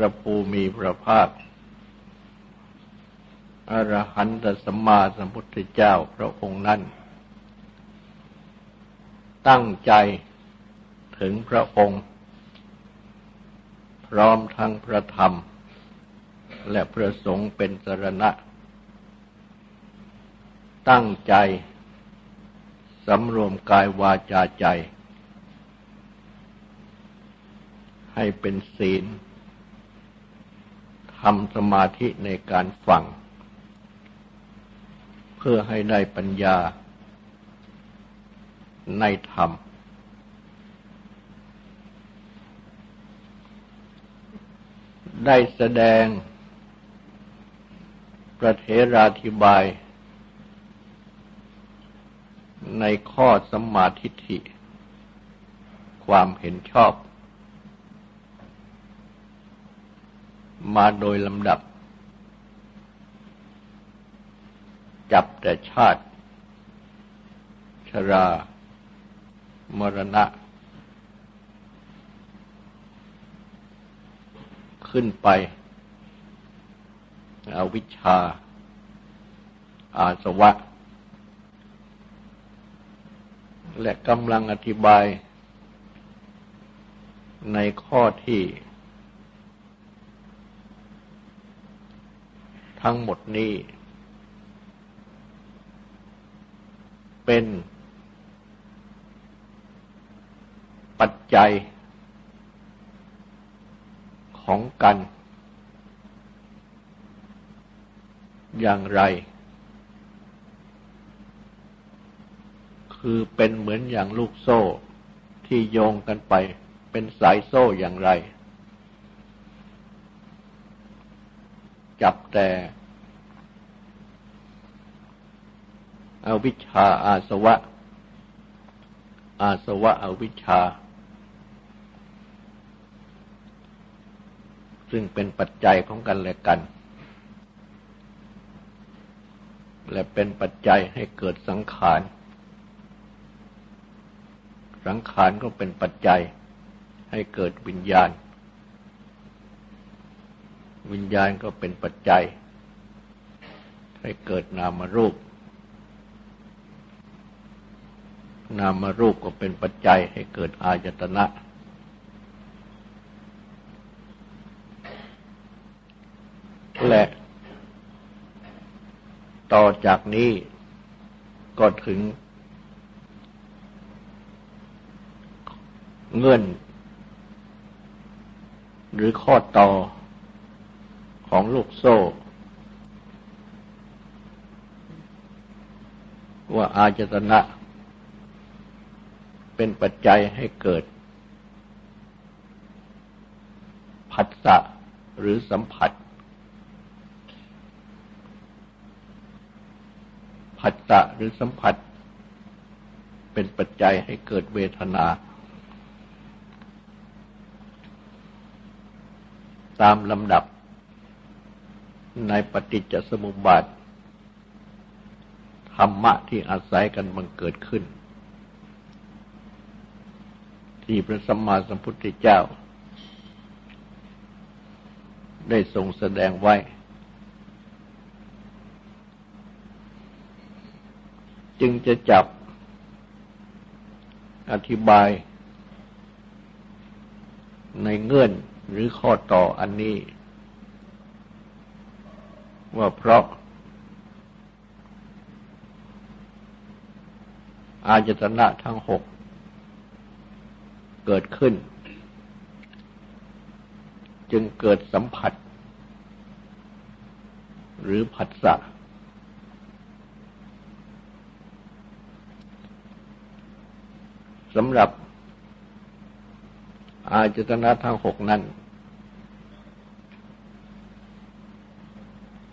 ระภูมิพระภาคอรหันตสัมมาสัมพุทธเจ้าพระองค์นั้น ตั้งใจถึงพระองค์ พร้อมทั้งพระธรรม และพระสงฆ์เป็นสรณะ ตั้งใจสำรวมกายวาจาใจ ให้เป็นศีล ทำสมาธิในการฟัง เพื่อให้ได้ปัญญาในธรรม ได้แสดงประเทราธิบาย ในข้อสมาธิิความเห็นชอบ มาโดยลำดับ จับแต่ชาติ ชรา มรณะ ขึ้นไป อวิชชา อาสวะ และกำลังอธิบายในข้อที่ ทั้งหมดนี้ เป็นปัจจัยของกัน อย่างไร คือเป็นเหมือนอย่างลูกโซ่ที่โยงกันไป เป็นสายโซ่อย่างไร จับแต่อวิชชาอาสวะ อาสวะอวิชชา ซึ่งเป็นปัจจัยของกันและกัน และเป็นปัจจัยให้เกิดสังขาร สังขารก็เป็นปัจจัยให้เกิดวิญญาณ วิญญาณก็เป็นปัจจัย ให้เกิดนามรูป นามรูปก็เป็นปัจจัยให้เกิดอายตนะ และต่อจากนี้ก็ถึง เงื่อน หรือข้อต่อ ของลูกโซ่ ว่าอาจตนะ เป็นปัจจัยให้เกิดผัสสะหรือสัมผัส ผัสสะหรือสัมผัส เป็นปัจจัยให้เกิดเวทนา ตามลำดับ ในปฏิจจสมุปบาท ธรรมะที่อาศัยกันมันเกิดขึ้น ที่พระสัมมาสัมพุทธเจ้า ได้ทรงแสดงไว้ จึงจะจับอธิบายในเงื่อนหรือข้อต่ออันนี้ ว่าเพราะ อาจตนะทั้งหกเกิดขึ้น จึงเกิดสัมผัส หรือผัสสะสำหรับอาจตนะทั้งหกนั้น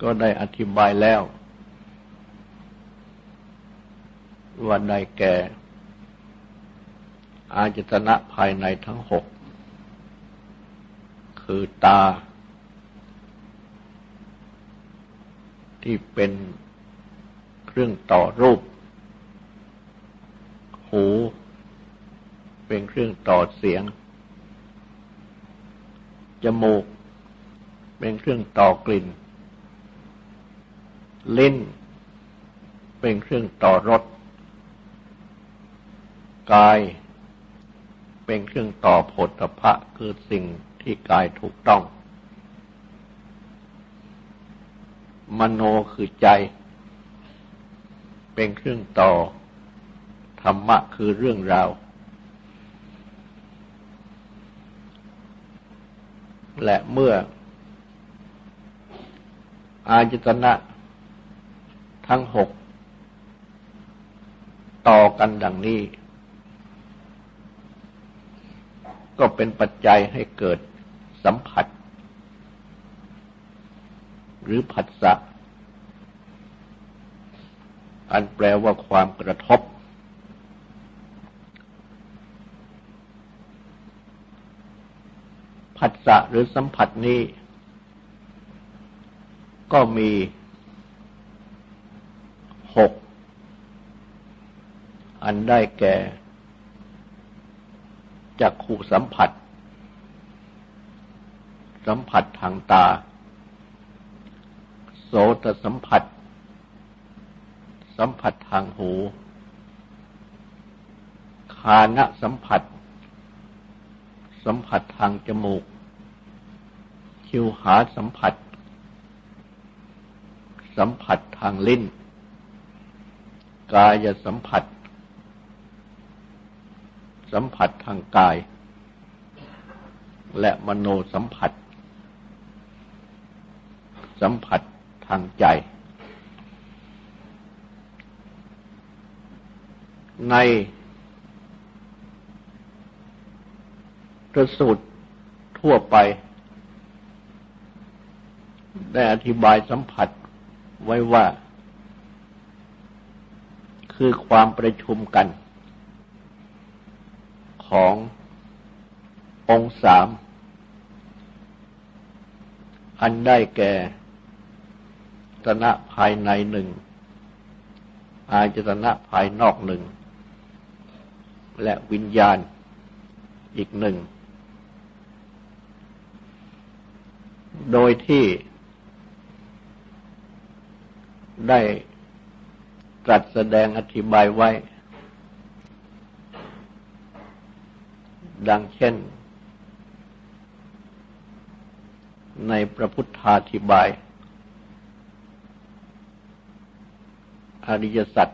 ก็ได้อธิบายแล้ว ว่าได้แก่ อาจตนะภายในทั้งหก คือตา ที่เป็นเครื่องต่อรูป หู เป็นเครื่องต่อเสียง จมูก เป็นเครื่องต่อกลิ่น ลิ้น เป็นเครื่องต่อรสกาย เป็นเครื่องต่อผลพระคือสิ่งที่กายถูกต้อง มโนคือใจ เป็นเครื่องต่อ ธรรมะคือเรื่องราว และเมื่อ อาจตนะ ทั้งหกต่อกันดังนี้ ก็เป็นปัจจัยให้เกิดสัมผัส หรือผัสสะอันแปลว่าความกระทบ ผัสสะหรือสัมผัสนี้ ก็มี หกอันได้แก่จักขูสัมผัส สัมผัสทางตา โสตสัมผัส สัมผัสทางหู คานะสัมผัส สัมผัสทางจมูก คิวหาสัมผัส สัมผัสทางลิ้น กายสัมผัส สัมผัสทางกาย และมโนสัมผัส สัมผัสทางใจ ในประสูตรทั่วไป ได้อธิบายสัมผัสไว้ว่า คือความประชุมกัน ขององค์สาม อันได้แก่ตนะภายในหนึ่ง อาจตนะภายนอกหนึ่ง และวิญญาณอีกหนึ่ง โดยที่ได้ ตรัสแสดงอธิบายไว้ ดังเช่น ในพระพุทธาธิบาย อริยสัจ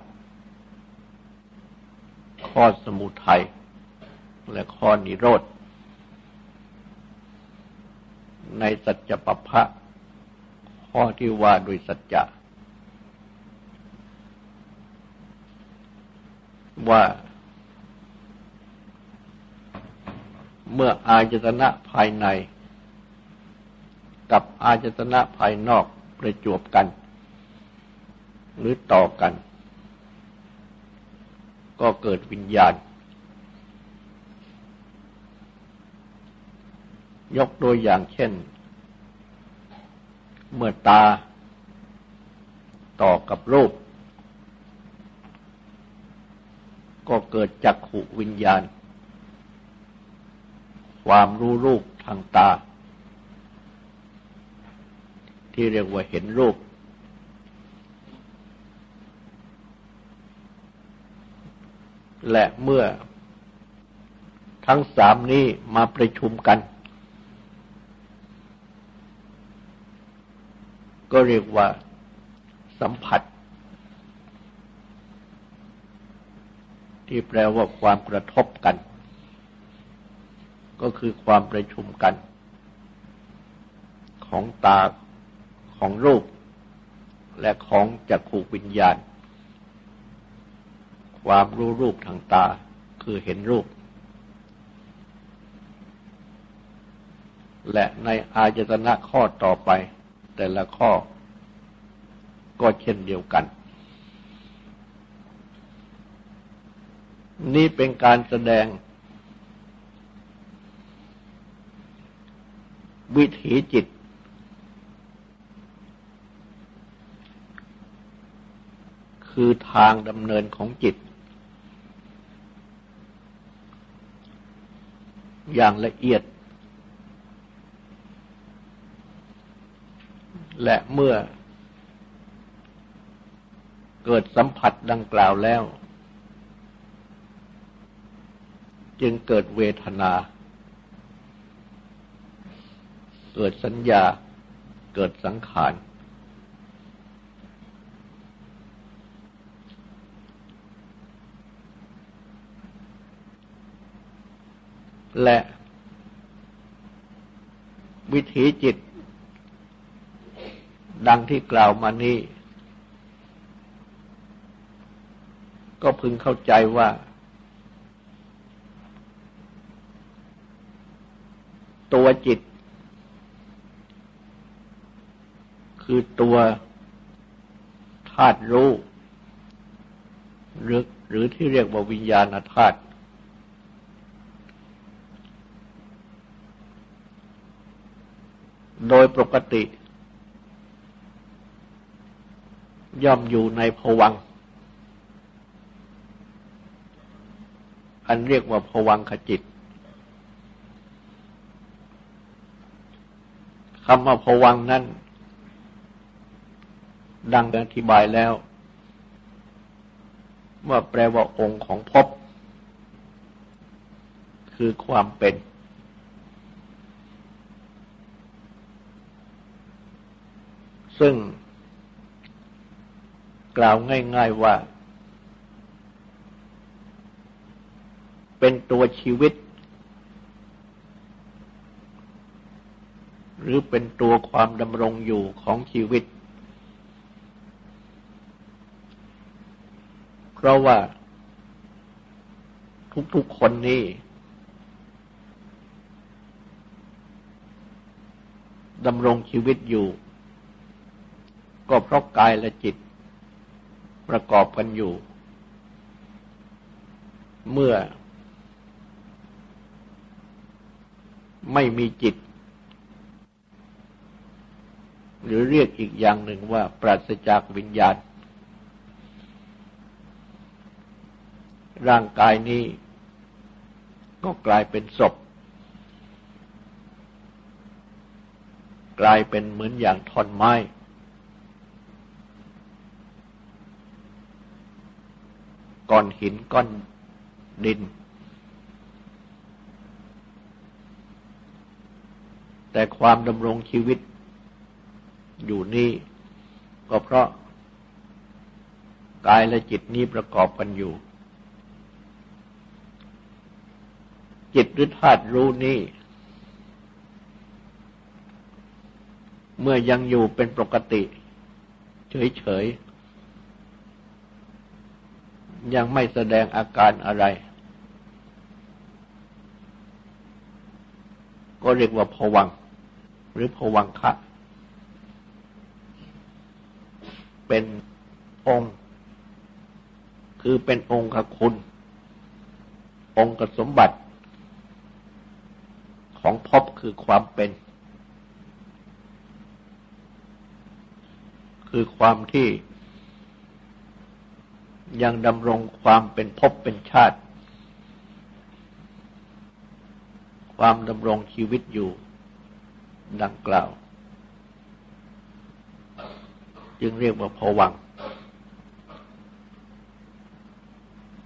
ข้อสมุทัยและข้อนิโรธ ในสัจจปภะข้อที่ว่าโดยสัจจะ ว่า เมื่ออาจตนะภายใน กับอาจตนะภายนอกประจวบกัน หรือต่อกัน ก็เกิดวิญญาณ ยกตัวอย่างเช่น เมื่อตาต่อกับรูป ก็เกิดจักขุวิญญาณ ความรู้รูปทางตา ที่เรียกว่าเห็นรูป และเมื่อทั้งสามนี้มาประชุมกัน ก็เรียกว่าสัมผัส ที่แปลว่าความกระทบกัน ก็คือความประชุมกัน ของตาของรูป และของจักขูวิญญาณ ความรู้รูปทางตาคือเห็นรูป และในอาจตนะข้อต่อไป แต่ละข้อก็เช่นเดียวกัน นี่เป็นการแสดง วิถีจิต คือทางดำเนินของจิต อย่างละเอียด และเมื่อเกิดสัมผัสดังกล่าวแล้ว จึงเกิดเวทนา เกิดสัญญา เกิดสังขาร และวิถีจิต ดังที่กล่าวมานี้ ก็พึงเข้าใจว่า ตัวจิต คือตัวธาตุรู้หรือหรือที่เรียกว่าวิญญาณธาตุโดยปกติ ย่อมอยู่ในภวังอันเรียกว่าภวังขจิต คำว่าภวังนั้น ดังอธิบายแล้ว ว่าแปลว่าองค์ของภพคือความเป็น ซึ่งกล่าวง่าย ๆว่า เป็นตัวชีวิต หรือเป็นตัวความดำรงอยู่ของชีวิต เพราะว่า ทุกๆคนนี้ดำรงชีวิตอยู่ ก็เพราะกายและจิต ประกอบกันอยู่ เมื่อ ไม่มีจิต หรือเรียกอีกอย่างหนึ่งว่าปราศจากวิญญาณ ร่างกายนี้ก็กลายเป็นศพ กลายเป็นเหมือนอย่างท่อนไม้ ก้อนหินก้อนดิน แต่ความดำรงชีวิต อยู่นี่ก็เพราะกายและจิตนี้ประกอบกันอยู่ จิตหรือธาตุรู้นี่เมื่อยังอยู่เป็นปกติ เฉยๆ ยังไม่แสดงอาการอะไร ก็เรียกว่าผวัง หรือภวังคะ เป็นองค์ คือเป็นองค์คุณ องค์สมบัติของภพคือความเป็น คือความที่ยังดำรงความเป็นภพเป็นชาติ ความดำรงชีวิตอยู่ดังกล่าว จึงเรียกว่าผวัง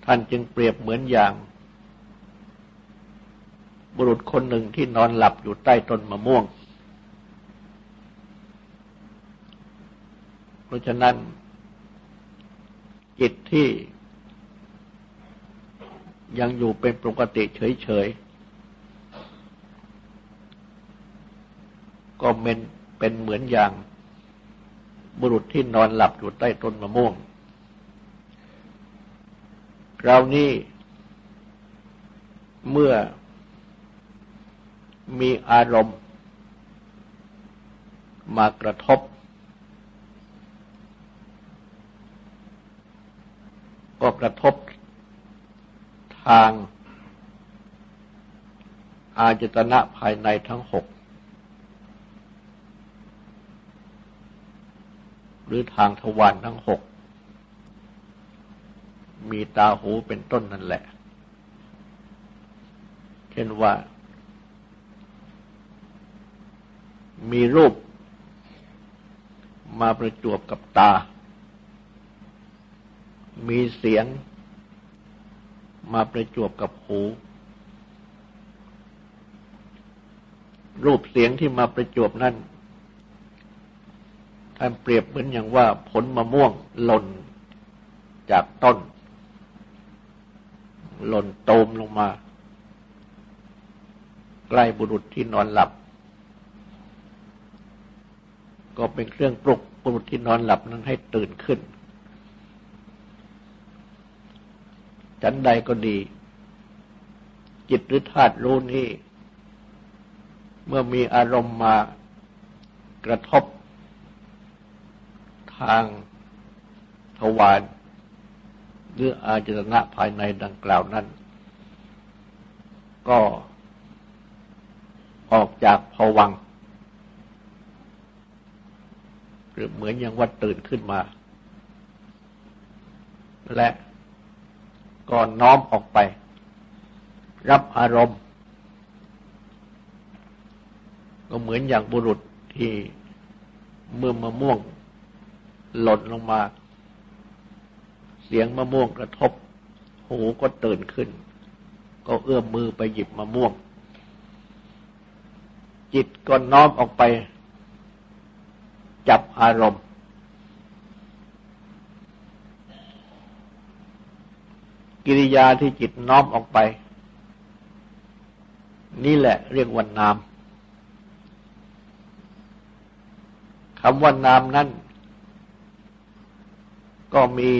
ท่านจึงเปรียบเหมือนอย่าง บุรุษคนหนึ่งที่นอนหลับอยู่ใต้ต้นมะม่วง เพราะฉะนั้น จิตที่ยังอยู่เป็นปกติเฉยๆ ก็เป็นเป็นเหมือนอย่าง บุรุษที่นอนหลับอยู่ใต้ต้นมะม่วง คราวนี้เมื่อมีอารมณ์ มากระทบ ก็กระทบทาง อาจตนะภายในทั้งหก หรือทางทวารทั้งหก มีตาหูเป็นต้นนั่นแหละ เช่นว่า มีรูปมาประจวบกับตา มีเสียงมาประจวบกับหู รูปเสียงที่มาประจวบนั่น ท่านเปรียบเหมือนอย่างว่าผลมะม่วงหล่นจากต้น หล่นโตมลงมา ใกล้บุรุษที่นอนหลับ ก็เป็นเครื่องปลุกบุรุษที่นอนหลับนั้นให้ตื่นขึ้นฉันใดก็ดี จิตหรือธาตุรู้นี้ เมื่อมีอารมณ์มากระทบ ทางทวารหรืออาจตนะภายในดังกล่าวนั้น ก็ออกจากภวังหรือเหมือนอย่างว่าตื่นขึ้นมา และก็น้อมออกไป รับอารมณ์ ก็เหมือนอย่างบุรุษที่เมื่อมะม่วง หล่นลงมา เสียงมะม่วงกระทบ หูก็ตื่นขึ้น ก็เอื้อมมือไปหยิบมะม่วง จิตก็น้อมออกไป จับอารมณ์ กิริยาที่จิตน้อมออกไป นี่แหละเรียกว่านามคำว่านามนั้น ก็มี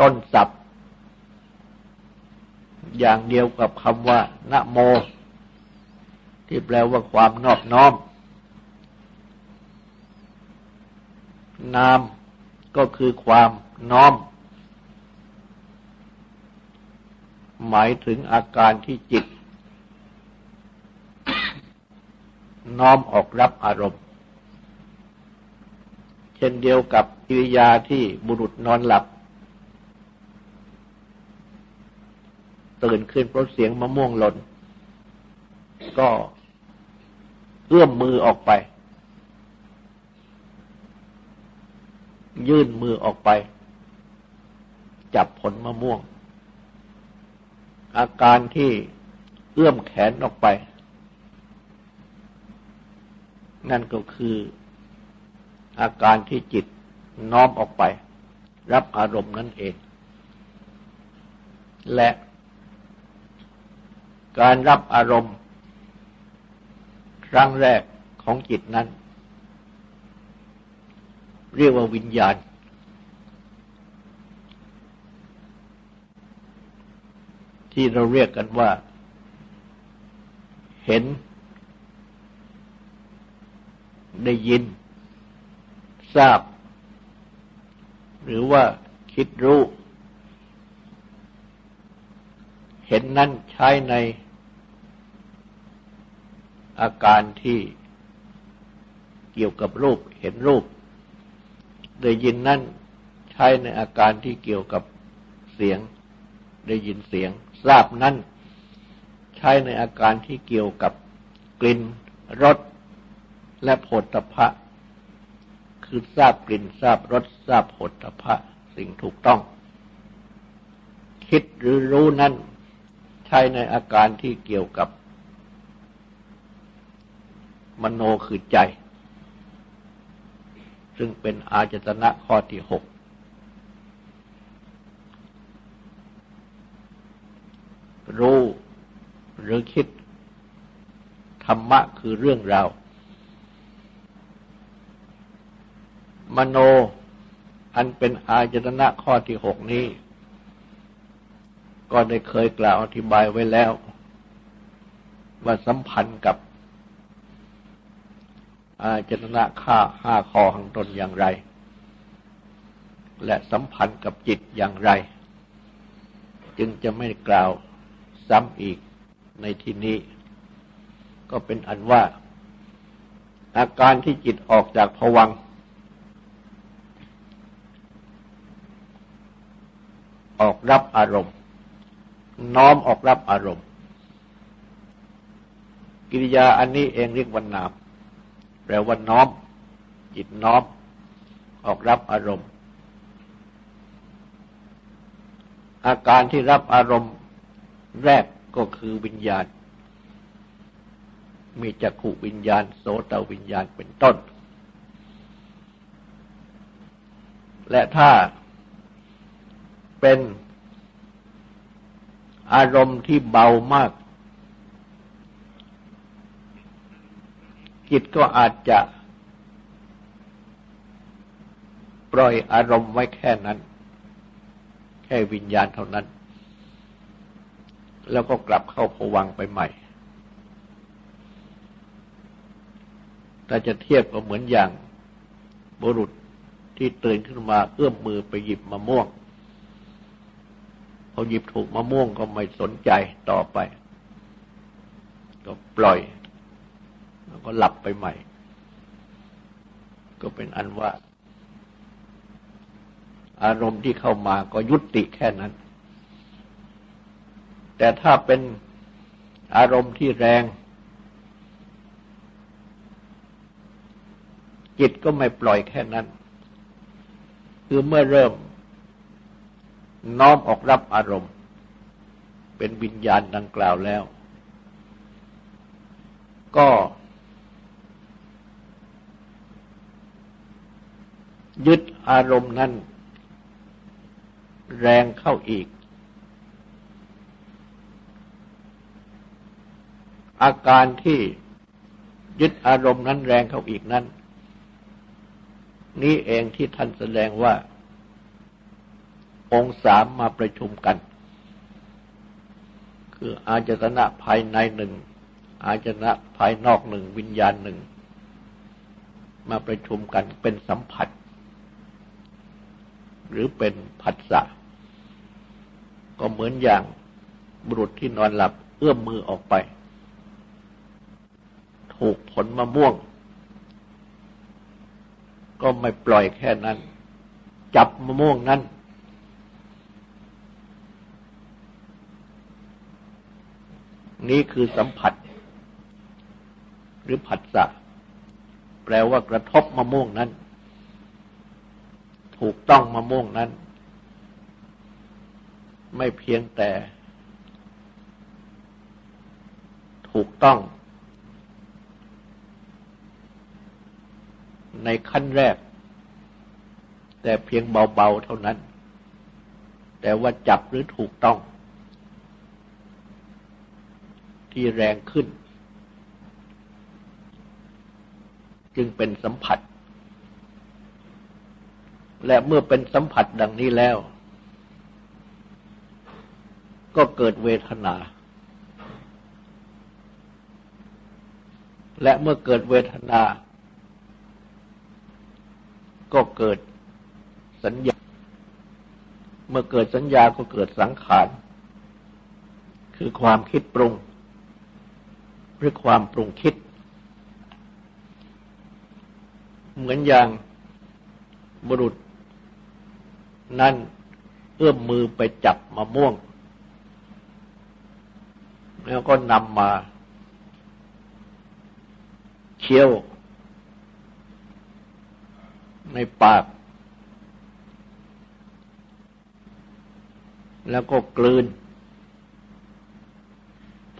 ต้นศัพท์ อย่างเดียวกับคำว่านะโม ที่แปลว่าความนอบน้อม นามก็คือความน้อม หมายถึงอาการที่จิต น้อมออกรับอารมณ์ ช่นเดียวกับกิริยาที่บุรุษนอนหลับ ตื่นขึ้นเพราะเสียงมะม่วงหล่น ก็เอื้อมมือออกไป ยื่นมือออกไป จับผลมะม่วง อาการที่เอื้อมแขนออกไป นั่นก็คือ อาการที่จิตน้อมออกไป รับอารมณ์นั่นเอง และ การรับอารมณ์ ครั้งแรกของจิตนั้น เรียกว่าวิญญาณ ที่เราเรียกกันว่า เห็น ได้ยิน ทราบ หรือว่าคิดรู้ เห็นนั้นใช้ในอาการที่เกี่ยวกับรูปเห็นรูป ได้ยินนั่นใช้ในอาการที่เกี่ยวกับเสียง ได้ยินเสียง ทราบนั้นใช้ในอาการที่เกี่ยวกับกลิ่นรสและผลตภะ คือทราบกลิ่นทราบรสทราบผลตภะสิ่งถูกต้อง คิดหรือรู้นั้นใช้ในอาการที่เกี่ยวกับ มโนคือใจ ซึ่งเป็นอาจตนะข้อที่หกรู้หรือคิด ธรรมะคือเรื่องราว มโน อันเป็นอาจตนะข้อที่หกนี้ ก็ได้เคยกล่าวอธิบายไว้แล้ว ว่าสัมพันธ์กับ อาจตนะข้าห้าข้อข้างตนอย่างไร และสัมพันธ์กับจิตอย่างไร จึงจะไม่กล่าวซ้ำอีกในที่นี้ ก็เป็นอันว่าอาการที่จิตออกจากผวัง ออกรับอารมณ์ น้อมออกรับอารมณ์ กิริยาอันนี้เองเรียกว่านามแปลว่าน้อม จิตน้อม ออกรับอารมณ์ อาการที่รับอารมณ์แรกก็คือวิญญาณ มีจักขุวิญญาณ โสตวิญญาณเป็นต้น และถ้า เป็นอารมณ์ที่เบามาก จิตก็อาจจะ ปล่อยอารมณ์ไว้แค่นั้น แค่วิญญาณเท่านั้น แล้วก็กลับเข้าผวังไปใหม่ถ้าจะเทียบก็เหมือนอย่างบุรุษที่ตื่นขึ้นมาเอื้อมมือไปหยิบมะม่วง พอหยิบถูกมะม่วงก็ไม่สนใจต่อไป ก็ปล่อย แล้วก็หลับไปใหม่ ก็เป็นอันว่า อารมณ์ที่เข้ามาก็ยุติแค่นั้น แต่ถ้าเป็นอารมณ์ที่แรง จิตก็ไม่ปล่อยแค่นั้น คือเมื่อเริ่ม น้อมออกรับอารมณ์ เป็นวิญญาณดังกล่าวแล้ว ก็ ยึดอารมณ์นั้น แรงเข้าอีก อาการที่ยึดอารมณ์นั้นแรงเข้าอีกนั้น นี้เองที่ท่านแสดงว่า องค์สามมาประชุมกัน คืออาจตนะภายในหนึ่ง อาจตนะภายนอกหนึ่ง วิญญาณหนึ่ง มาประชุมกันเป็นสัมผัส หรือเป็นผัสสะก็เหมือนอย่างบุรุษที่นอนหลับเอื้อมมือออกไป ถูกผลมะม่วง ก็ไม่ปล่อยแค่นั้น จับมะม่วงนั้น นี้คือสัมผัส หรือผัสสะแปลว่ากระทบมะม่วงนั้น ถูกต้องมะม่วงนั้น ไม่เพียงแต่ ถูกต้อง ในขั้นแรก แต่เพียงเบาๆเท่านั้น แต่ว่าจับหรือถูกต้อง ที่แรงขึ้น จึงเป็นสัมผัส และเมื่อเป็นสัมผัสดังนี้แล้ว ก็เกิดเวทนา และเมื่อเกิดเวทนา ก็เกิดสัญญา เมื่อเกิดสัญญาก็เกิดสังขาร คือความคิดปรุง หรือความปรุงคิด เหมือนอย่างบุรุษ นั่นเอื้อมมือไปจับมะม่วง แล้วก็นำมาเคี้ยว ในปาก แล้วก็กลืน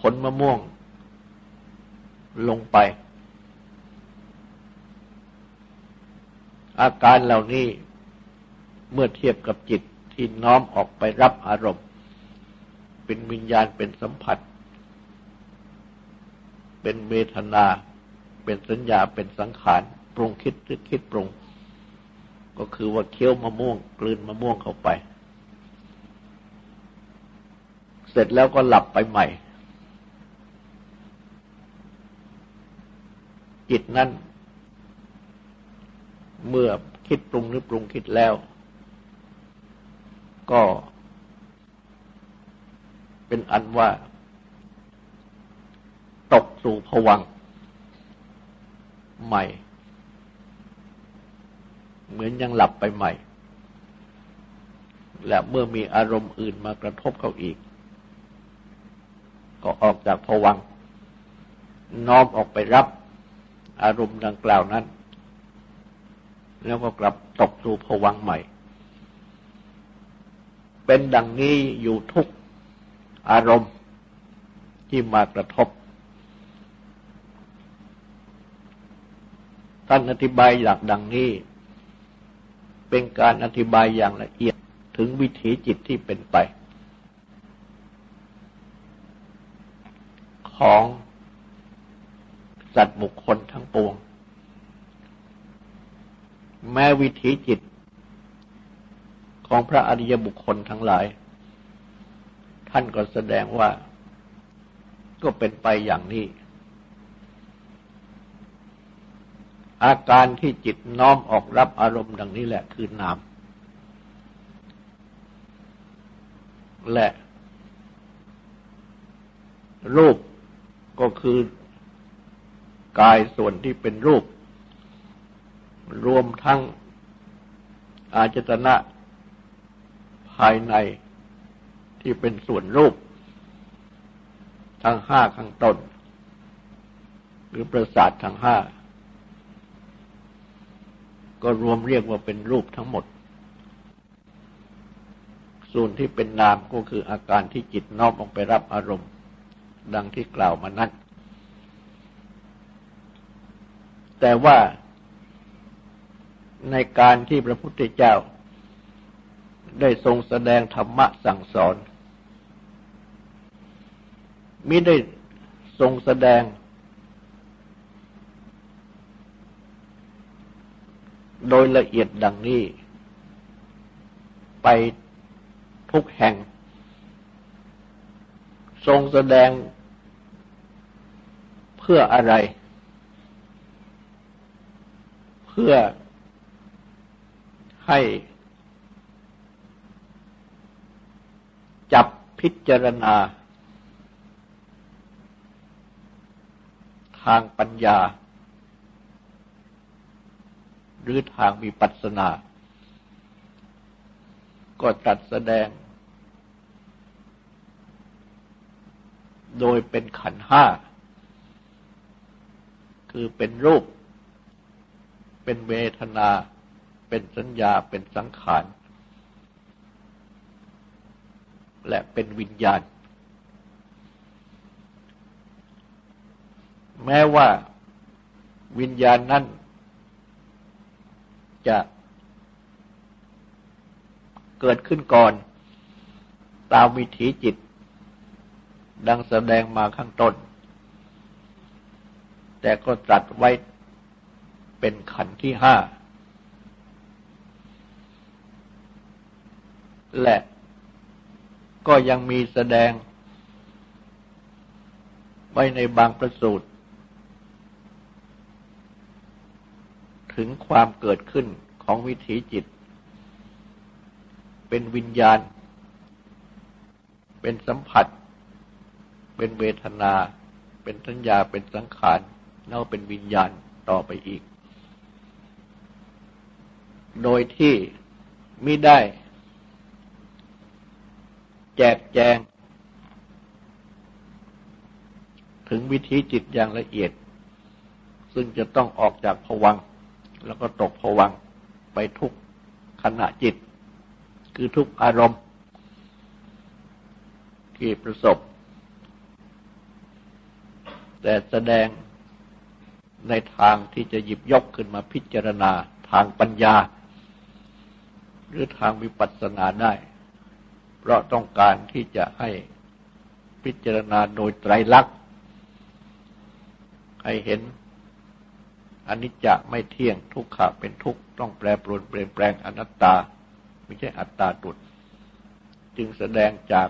ผลมะม่วง ลงไป อาการเหล่านี้เมื่อเทียบกับจิตที่น้อมออกไปรับอารมณ์ เป็นวิญญาณเป็นสัมผัส เป็นเวทนา เป็นสัญญาเป็นสังขาร ปรุงคิดหรือคิดปรุง ก็คือว่าเคี้ยวมะม่วง กลืนมะม่วงเข้าไป เสร็จแล้วก็หลับไปใหม่ จิตนั้น เมื่อคิดปรุงหรือปรุงคิดแล้ว ก็เป็นอันว่า ตกสู่ผวังใหม่ เหมือนยังหลับไปใหม่ และเมื่อมีอารมณ์อื่นมากระทบเขาอีก ก็ออกจากผวังน้อมออกไปรับ อารมณ์ดังกล่าวนั้น แล้วก็กลับตกสู่ผวังใหม่ เป็นดังนี้อยู่ทุกอารมณ์ที่มากระทบ ท่านอธิบายหลักดังนี้ เป็นการอธิบายอย่างละเอียดถึงวิถีจิตที่เป็นไป ของ สัตว์บุคคลทั้งปวง แม้วิถีจิต ของพระอริยบุคคลทั้งหลาย ท่านก็แสดงว่าก็เป็นไปอย่างนี้ อาการที่จิตน้อมออกรับอารมณ์ดังนี้แหละคือนาม และ รูปก็คือ กายส่วนที่เป็นรูป รวมทั้งอาจตนะภายในที่เป็นส่วนรูป ทั้งห้าข้างต้น หรือประสาททั้งห้า ก็รวมเรียกว่าเป็นรูปทั้งหมด ส่วนที่เป็นนามก็คืออาการที่จิตน้อมออกไปรับอารมณ์ ดังที่กล่าวมานั้น แต่ว่าในการที่พระพุทธเจ้า ได้ทรงแสดงธรรมะสั่งสอนมิได้ทรงแสดง โดยละเอียดดังนี้ ไปทุกแห่ง ทรงแสดงเพื่ออะไร พื่อให้จับพิจารณา ทางปัญญา หรือทางมีปัสนา ก็ตัดแสดง โดยเป็นขันห้า คือเป็นรูป เป็นเวทนา เป็นสัญญา เป็นสังขาร และเป็นวิญญาณ แม้ว่าวิญญาณนั้นจะเกิดขึ้นก่อน ตามวิถีจิต ดังแสดงมาข้างต้น แต่ก็ตรัสไว้ เป็นขันธ์ที่ห้า และก็ยังมีแสดง ไว้ในบางประสูตร ถึงความเกิดขึ้นของวิถีจิต เป็นวิญญาณ เป็นสัมผัส เป็นเวทนา เป็นสัญญาเป็นสังขารแล้วเป็นวิญญาณต่อไปอีก โดยที่ไม่ได้ แจกแจง ถึงวิธีจิตอย่างละเอียด ซึ่งจะต้องออกจากผวัง แล้วก็ตกผวังไปทุกขณะจิต คือทุกอารมณ์ ที่ประสบ แต่แสดงในทางที่จะหยิบยกขึ้นมาพิจารณาทางปัญญา หรือทางวิปัสสนาได้ เพราะต้องการที่จะให้พิจารณาโดยไตรลักษณ์ให้เห็นอนิจจะไม่เที่ยงทุกขะเป็นทุกข์ต้องแปรปรวนเปลี่ยนแปลงอนัตตา ไม่ใช่อัตตาตุดจึงแสดงจาก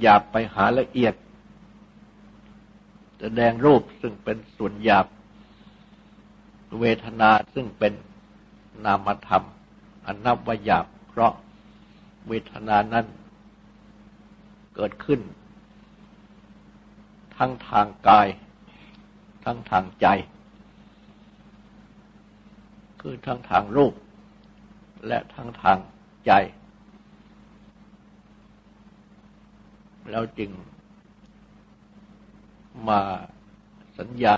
หยาบไปหาละเอียด แสดงรูปซึ่งเป็นส่วนหยาบ เวทนาซึ่งเป็นนามธรรม อันนับว่าหยาบเพราะเวทนานั้นเกิดขึ้น ทั้งทางกาย ทั้งทางใจ คือทั้งทางรูป และทั้งทางใจ แล้วจึงมาสัญญา